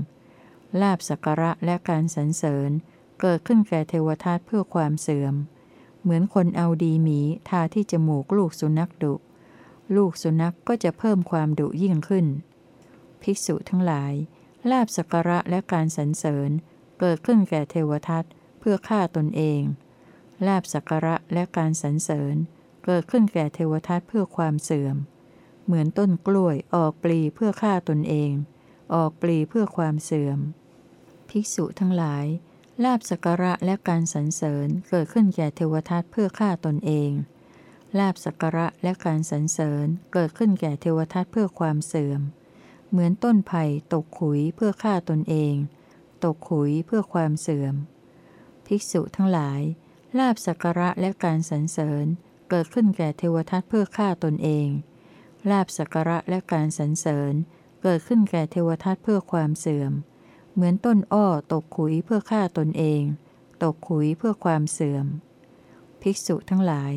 ลาบสักการะและการสรรเสริญเกิดขึ้นแก่เทวทัตเพื่อความเสื่อม เหมือนคนเอาดีหมีทาที่จมูกลูกสุนัขดุ ลูกสุนัขก็จะเพิ่มความดุยิ่งขึ้น ภิกษุทั้งหลาย ลาบสักการะและการสรรเสริญเกิดขึ้นแก่เทวทัตเพื่อฆ่าตนเอง ลาบสักการะและการสรรเสริญ เกิดขึ้นแก่เทวทัตเพื่อความเสื่อม เหมือนต้นกล้วยออกปลีเพื่อฆ่าตนเอง ออกปลีเพื่อความเสื่อม ภิกษุทั้งหลาย ลาบสักระและการสรรเสริญเกิดขึ้นแก่เทวทัตเพื่อฆ่าตนเอง ลาบสักระและการสรรเสริญเกิดขึ้นแก่เทวทัตเพื่อความเสื่อม เหมือนต้นไผ่ตกขุยเพื่อฆ่าตนเอง ตกขุยเพื่อความเสื่อม ภิกษุทั้งหลายลาบสักระและการสรรเสริญ เกิดขึ้นแก่เทวทัตเพื่อฆ่าตนเอง ลาบสักการะและการสรรเสริญ เกิดขึ้นแก่เทวทัตเพื่อความเสื่อม เหมือนต้นอ้อตกขุยเพื่อฆ่าตนเอง ตกขุยเพื่อความเสื่อม ภิกษุทั้งหลาย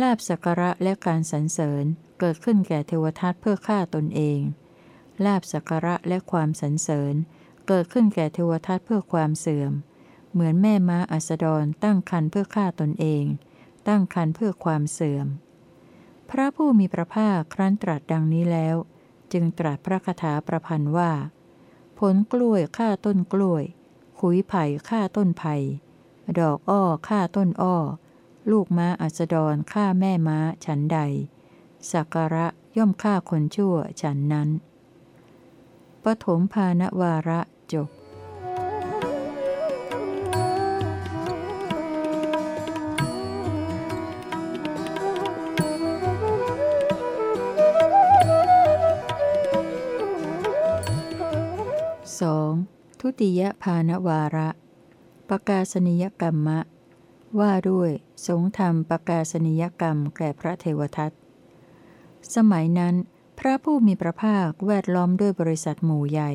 ลาบสักการะและการสรรเสริญ เกิดขึ้นแก่เทวทัตเพื่อฆ่าตนเอง ลาบสักการะและความสรรเสริญ เกิดขึ้นแก่เทวทัตเพื่อความเสื่อม เหมือนแม่ม้าอัสดรตั้งคันเพื่อฆ่าตนเอง ตั้งคันเพื่อความเสื่อม พระผู้มีพระภาคครั้นตรัสดังนี้แล้ว จึงตรัสพระคาถาประพันธ์ว่า ผลกล้วยฆ่าต้นกล้วย ขุยไผ่ฆ่าต้นไผ่ ดอกอ้อฆ่าต้นอ้อ ลูกม้าอัสดรฆ่าแม่ม้าฉันใด สักกระย่อมฆ่าคนชั่วฉันนั้น ปฐมภานวาระจบ ติยภานวาระ ประกาศนิยกรรมะ ว่าด้วย สงธรรมประกาศนิยกรรมแก่พระเทวทัต สมัยนั้น พระผู้มีพระภาคแวดล้อมด้วยบริษัทหมู่ใหญ่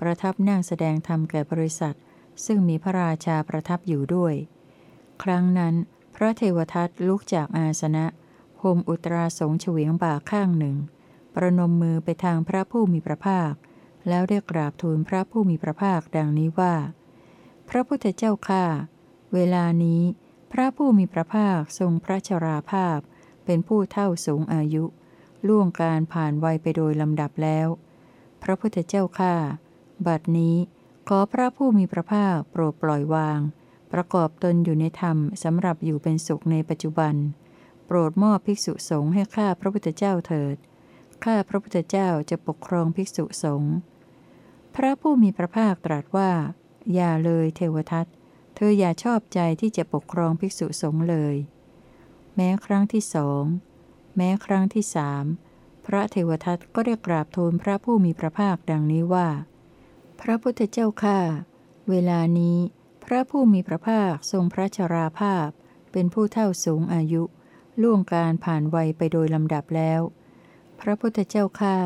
ประทับนั่งแสดงธรรมแก่บริษัท ซึ่งมีพระราชาประทับอยู่ด้วย ครั้งนั้น พระเทวทัตลุกจากอาสนะห่มอุตราสงเฉวียงบ่าข้างหนึ่ง ประนมมือไปทางพระผู้มีพระภาค แล้วได้กราบทูลพระผู้มีพระภาคดังนี้ว่า พระพุทธเจ้าข้าเวลานี้ พระผู้มีพระภาคทรงพระชราภาพ เป็นผู้เท่าสูงอายุ ล่วงการผ่านวัยไปโดยลำดับแล้ว พระพุทธเจ้าข้าบัดนี้ขอพระผู้มีพระภาคโปรดปล่อยวาง ประกอบตนอยู่ในธรรมสำหรับอยู่เป็นสุขในปัจจุบัน โปรดมอบภิกษุสงฆ์ให้ข้าพระพุทธเจ้าเถิดข้าพระพุทธเจ้าจะปกครองภิกษุสงฆ์ พระผู้มีพระภาคตรัสว่า อย่าเลยเทวทัต เธออย่าชอบใจที่จะปกครองภิกษุสงฆ์เลย แม้ครั้งที่สอง แม้ครั้งที่สามพระเทวทัตก็ได้กราบทูลพระผู้มีพระภาคดังนี้ว่า พระพุทธเจ้าข้า เวลานี้พระผู้มีพระภาคทรงพระชราภาพ เป็นผู้เท่าสูงอายุ ล่วงการผ่านวัยไปโดยลำดับแล้ว พระพุทธเจ้าข้า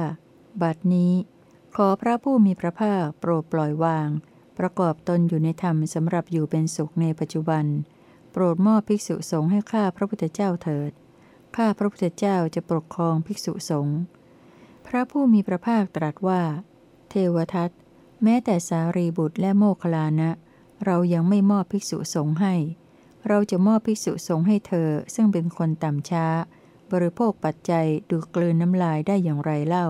บัดนี้ ขอพระผู้มีพระภาคโปรดปล่อยวาง ประกอบตนอยู่ในธรรมสำหรับอยู่เป็นสุขในปัจจุบัน โปรดมอบภิกษุสงฆ์ให้ข้าพระพุทธเจ้าเถิด ข้าพระพุทธเจ้าจะปกครองภิกษุสงฆ์ พระผู้มีพระภาคตรัสว่า เทวทัต แม้แต่สารีบุตรและโมคลานะ เรายังไม่มอบภิกษุสงฆ์ให้ เราจะมอบภิกษุสงฆ์ให้เธอ ซึ่งเป็นคนต่ำช้า บริโภคปัจจัยดูกลืนน้ำลายได้อย่างไรเล่า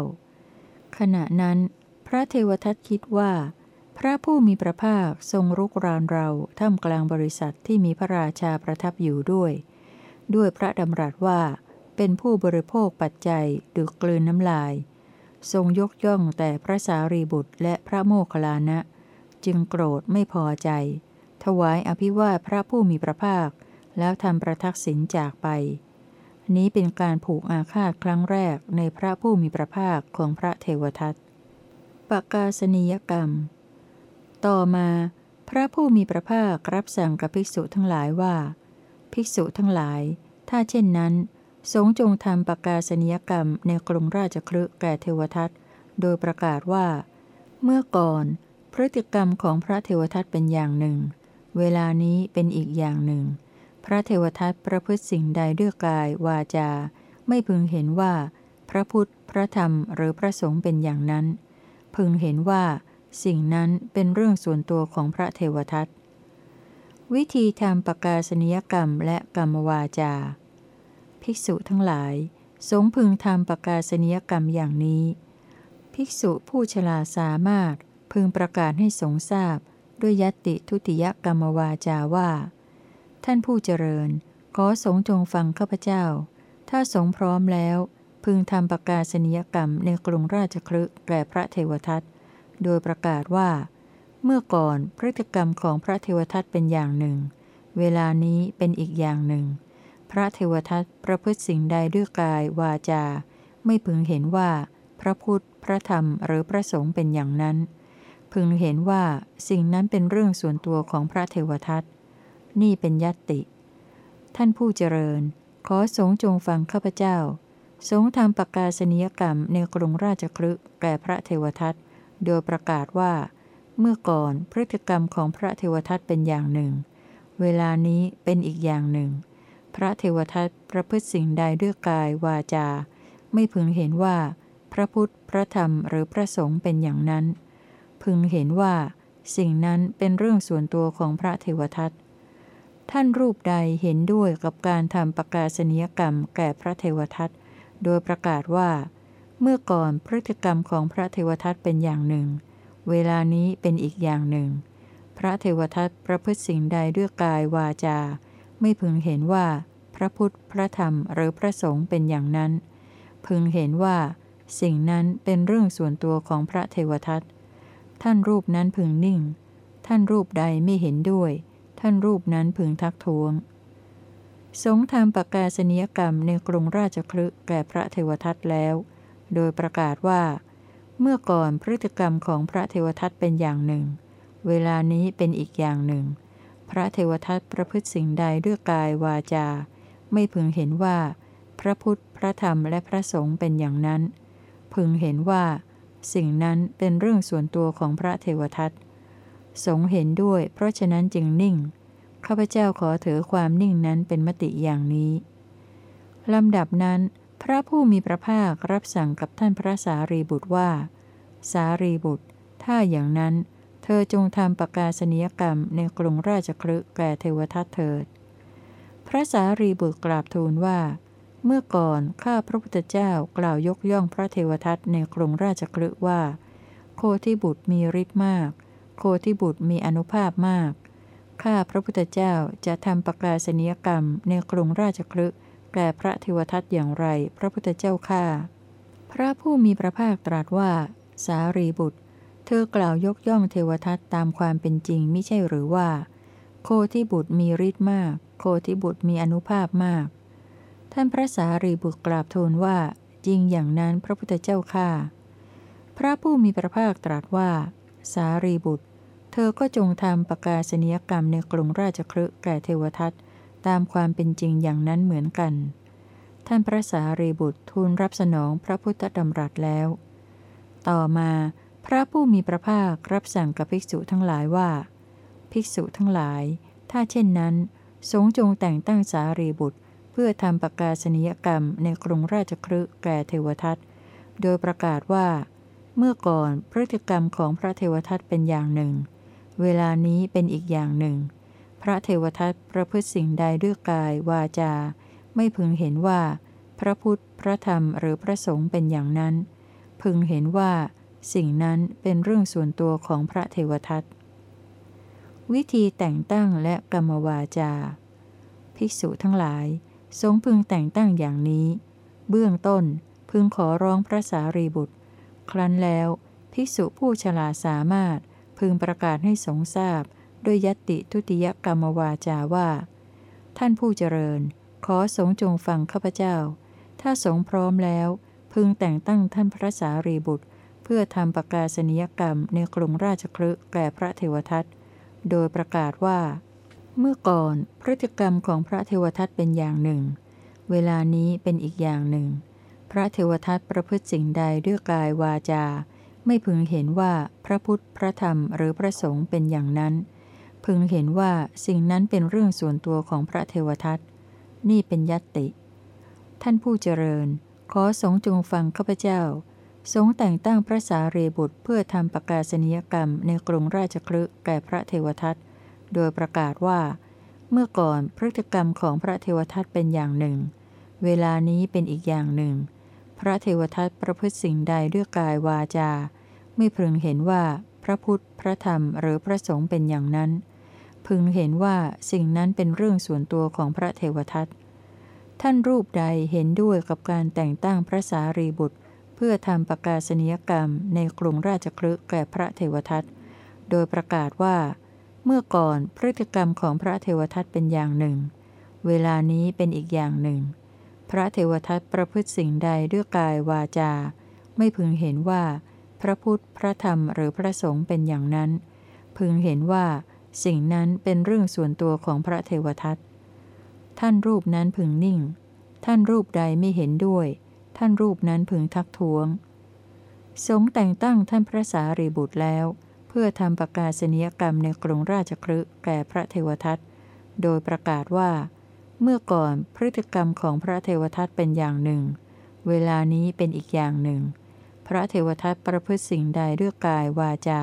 ขณะนั้น พระเทวทัตคิดว่า พระผู้มีพระภาคทรงรุกรานเราท่ามกลางบริษัทที่มีพระราชาประทับอยู่ด้วย ด้วยพระดำรัสว่าเป็นผู้บริโภคปัจจัยดูกลืนน้ำลาย ทรงยกย่องแต่พระสารีบุตรและพระโมคคัลลานะ จึงโกรธไม่พอใจ ถวายอภิวาพระผู้มีพระภาค แล้วทำประทักษิณจากไป นี้เป็นการผูกอาฆาตครั้งแรกในพระผู้มีพระภาคของพระเทวทัต ปกาสนียกรรม ต่อมา พระผู้มีพระภาครับสั่งกับภิกษุทั้งหลายว่า ภิกษุทั้งหลาย ถ้าเช่นนั้น สงฆ์จงทำปกาสนียกรรมในกรุงราชคฤห์แก่เทวทัตโดยประกาศว่า เมื่อก่อน พฤติกรรมของพระเทวทัตเป็นอย่างหนึ่ง เวลานี้เป็นอีกอย่างหนึ่ง พระเทวทัตประพฤติสิ่งใดด้วยกายวาจา ไม่พึงเห็นว่า พระพุทธ พระธรรมหรือพระสงฆ์เป็นอย่างนั้น พึงเห็นว่า สิ่งนั้นเป็นเรื่องส่วนตัวของพระเทวทัตวิธีทำปกาสนียกรรมและกรรมวาจา ภิกษุทั้งหลาย สงพึงทำปกาสนียกรรมอย่างนี้ ภิกษุผู้ฉลาดสามารถพึงประกาศให้สงทราบ ด้วยยติทุติยกรรมวาจาว่า ท่านผู้เจริญ ขอสงจงฟังข้าพเจ้า ถ้าสงพร้อมแล้ว พึงทำประกาศนียกรรมในกรุงราชคฤห์แก่พระเทวทัตโดยประกาศว่า เมื่อก่อนพฤติกรรมของพระเทวทัตเป็นอย่างหนึ่ง เวลานี้เป็นอีกอย่างหนึ่ง พระเทวทัตประพฤติสิ่งใดด้วยกายวาจา ไม่พึงเห็นว่า พระพุทธ พระธรรมหรือพระสงฆ์เป็นอย่างนั้น พึงเห็นว่าสิ่งนั้นเป็นเรื่องส่วนตัวของพระเทวทัตนี่เป็นยัตติ ท่านผู้เจริญ ขอสงฆ์จงฟังข้าพเจ้า สงทำประกาศนียกรรมในกรุงราชคฤห์แก่พระเทวทัตโดยประกาศว่า เมื่อก่อนพฤติกรรมของพระเทวทัตเป็นอย่างหนึ่ง เวลานี้เป็นอีกอย่างหนึ่ง พระเทวทัตประพฤติสิ่งใดด้วยกายวาจา ไม่พึงเห็นว่า พระพุทธพระธรรมหรือพระสงฆ์เป็นอย่างนั้น พึงเห็นว่า สิ่งนั้นเป็นเรื่องส่วนตัวของพระเทวทัตท่านรูปใดเห็นด้วยกับการทำประกาศนียกรรมแก่พระเทวทัต โดยประกาศว่า เมื่อก่อนพฤติกรรมของพระเทวทัตเป็นอย่างหนึ่ง เวลานี้เป็นอีกอย่างหนึ่ง พระเทวทัตประพฤติสิ่งใดด้วยกายวาจา ไม่พึงเห็นว่า พระพุทธพระธรรมหรือพระสงฆ์เป็นอย่างนั้น พึงเห็นว่า สิ่งนั้นเป็นเรื่องส่วนตัวของพระเทวทัตท่านรูปนั้นพึงนิ่ง ท่านรูปใดไม่เห็นด้วย ท่านรูปนั้นพึงทักท้วง สงทำประกาศนียกรรมในกรุงราชคฤห์แก่พระเทวทัตแล้ว โดยประกาศว่า เมื่อก่อนพฤติกรรมของพระเทวทัตเป็นอย่างหนึ่ง เวลานี้เป็นอีกอย่างหนึ่ง พระเทวทัตประพฤติสิ่งใดด้วยกายวาจา ไม่พึงเห็นว่า พระพุทธ พระธรรมและพระสงฆ์เป็นอย่างนั้น พึงเห็นว่า สิ่งนั้นเป็นเรื่องส่วนตัวของพระเทวทัตสงเห็นด้วย เพราะฉะนั้นจึงนิ่ง ข้าพเจ้าขอถือความนิ่งนั้นเป็นมติอย่างนี้ ลำดับนั้น พระผู้มีพระภาครับสั่งกับท่านพระสารีบุตรว่า สารีบุตร ถ้าอย่างนั้น เธอจงทำประกาศนียกรรมในกรุงราชคฤห์แก่เทวทัตเถิด พระสารีบุตรกราบทูลว่า เมื่อก่อนข้าพระพุทธเจ้ากล่าวยกย่องพระเทวทัตในกรุงราชคฤห์ว่า โคที่บุตรมีฤทธิ์มาก โคที่บุตรมีอนุภาพมาก ข้าพระพุทธเจ้าจะทำประกาศนียกรรมในกรุงราชคฤห์แก่พระเทวทัตอย่างไร พระพุทธเจ้าข้าพระผู้มีพระภาคตรัสว่า สารีบุตร เธอกล่าวยกย่องเทวทัตตามความเป็นจริงไม่ใช่หรือว่า โคที่บุตรมีฤทธิ์มาก โคที่บุตรมีอนุภาพมาก ท่านพระสารีบุตรกราบทูลว่า จริงอย่างนั้นพระพุทธเจ้าข้าพระผู้มีพระภาคตรัสว่า สารีบุตร อก็จงทำประกาศนียกรรมในกรุงราชคฤห์แก่เทวทัตตามความเป็นจริงอย่างนั้นเหมือนกัน ท่านพระสารีบุตรทูลรับสนองพระพุทธดำรัสแล้ว ต่อมาพระผู้มีพระภาครับสั่งกับภิกษุทั้งหลายว่า ภิกษุทั้งหลาย ถ้าเช่นนั้น สงจงแต่งตั้งสารีบุตร เพื่อทำประกาศนียกรรมในกรุงราชคฤห์แก่เทวทัตโดยประกาศว่า เมื่อก่อนพฤติกรรมของพระเทวทัตเป็นอย่างหนึ่ง เวลานี้เป็นอีกอย่างหนึ่ง พระเทวทัตประพฤติสิ่งใดด้วยกายวาจา ไม่พึงเห็นว่า พระพุทธ พระธรรมหรือพระสงฆ์เป็นอย่างนั้น พึงเห็นว่า สิ่งนั้นเป็นเรื่องส่วนตัวของพระเทวทัตวิธีแต่งตั้งและกรรมวาจา ภิกษุทั้งหลาย สงพึงแต่งตั้งอย่างนี้ เบื้องต้นพึงขอร้องพระสารีบุตร ครั้นแล้ว ภิกษุผู้ฉลาดสามารถ พึงประกาศให้สงทราบ ด้วยยติทุติยกรรมวาจาว่า ท่านผู้เจริญ ขอสงจงฟังข้าพเจ้า ถ้าสงพร้อมแล้ว พึงแต่งตั้งท่านพระสารีบุตร เพื่อทำประกาศนียกรรมในกรุงราชคลึแก่พระเทวทัตโดยประกาศว่า เมื่อก่อนพฤติกรรมของพระเทวทัตเป็นอย่างหนึ่ง เวลานี้เป็นอีกอย่างหนึ่ง พระเทวทัตประพฤติสิ่งใดด้วยกายวาจา ไม่พึงเห็นว่าพระพุทธ พระธรรม หรือพระสงฆ์เป็นอย่างนั้น พึงเห็นว่าสิ่งนั้นเป็นเรื่องส่วนตัวของพระเทวทัต นี่เป็นยัตติ ท่านผู้เจริญ ขอสงจงฟังข้าพเจ้า สงแต่งตั้งพระสารีบุตรเพื่อทำประกาศนียกรรมในกรุงราชคลึแก่พระเทวทัต โดยประกาศว่า เมื่อก่อนพฤติกรรมของพระเทวทัตเป็นอย่างหนึ่ง เวลานี้เป็นอีกอย่างหนึ่งพระเทวทัตประพฤติสิ่งใดด้วยกายวาจา ไม่พึงเห็นว่าพระพุทธ พระธรรม หรือพระสงฆ์เป็นอย่างนั้น พึงเห็นว่าสิ่งนั้นเป็นเรื่องส่วนตัวของพระเทวทัต ท่านรูปใดเห็นด้วยกับการแต่งตั้งพระสารีบุตร เพื่อทำประกาศนียกรรมในกรุงราชคลึแก่พระเทวทัต โดยประกาศว่า เมื่อก่อนพฤติกรรมของพระเทวทัตเป็นอย่างหนึ่ง เวลานี้เป็นอีกอย่างหนึ่ง พระเทวทัตประพฤติสิ่งใดด้วยกายวาจา ไม่พึงเห็นว่า พระพุทธ พระธรรมหรือพระสงฆ์เป็นอย่างนั้น พึงเห็นว่า สิ่งนั้นเป็นเรื่องส่วนตัวของพระเทวทัต ท่านรูปนั้นพึงนิ่ง ท่านรูปใดไม่เห็นด้วย ท่านรูปนั้นพึงทักท้วง สงแต่งตั้งท่านพระสารีบุตรแล้ว เพื่อทำประกาศนียกรรมในกรุงราชครึแก่พระเทวทัต โดยประกาศว่า เมื่อก่อนพฤติกรรมของพระเทวทัตเป็นอย่างหนึ่ง เวลานี้เป็นอีกอย่างหนึ่ง พระเทวทัตประพฤติสิ่งใดด้วยกายวาจา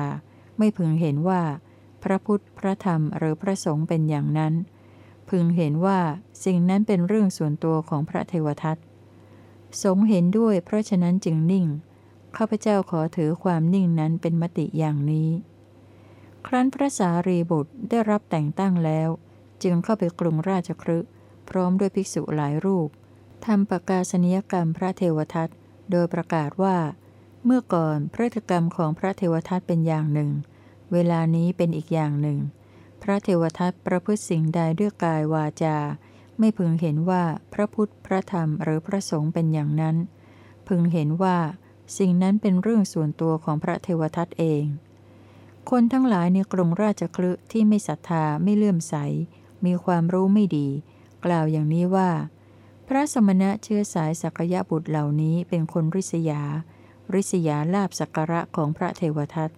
ไม่พึงเห็นว่า พระพุทธพระธรรมหรือพระสงฆ์เป็นอย่างนั้น พึงเห็นว่าสิ่งนั้นเป็นเรื่องส่วนตัวของพระเทวทัตสงเห็นด้วยเพราะฉะนั้นจึงนิ่งข้าพเจ้าขอถือความนิ่งนั้นเป็นมติอย่างนี้ ครั้นพระสารีบุตรได้รับแต่งตั้งแล้ว จึงเข้าไปกรุงราชครึพร้อมด้วยภิกษุหลายรูปทำประกาศนียกรรมพระเทวทัตโดยประกาศว่า เมื่อก่อนพระกรรมของพระเทวทัตเป็นอย่างหนึ่ง เวลานี้เป็นอีกอย่างหนึ่ง พระเทวทัตประพฤติสิ่งใดด้วยกายวาจา ไม่พึงเห็นว่าพระพุทธพระธรรมหรือพระสงฆ์เป็นอย่างนั้น พึงเห็นว่าสิ่งนั้นเป็นเรื่องส่วนตัวของพระเทวทัตเอง คนทั้งหลายในกรุงราชคลึที่ไม่ศรัทธาไม่เลื่อมใส มีความรู้ไม่ดี กล่าวอย่างนี้ว่า พระสมณะเชื้อสายสักยะบุตรเหล่านี้เป็นคนริษยา ริษยาลาบสักการะของพระเทวทัต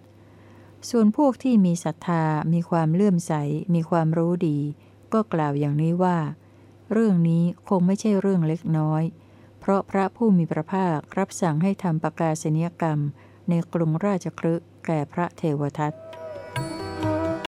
ส่วนพวกที่มีศรัทธา มีความเลื่อมใส มีความรู้ดี ก็กล่าวอย่างนี้ว่า เรื่องนี้คงไม่ใช่เรื่องเล็กน้อย เพราะพระผู้มีพระภาครับสั่งให้ทำประกาศนียกรรมในกรุงราชครึแก่พระเทวทัต